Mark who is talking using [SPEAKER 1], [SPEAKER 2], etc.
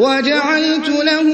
[SPEAKER 1] وَجَعَلْتُ لَهُ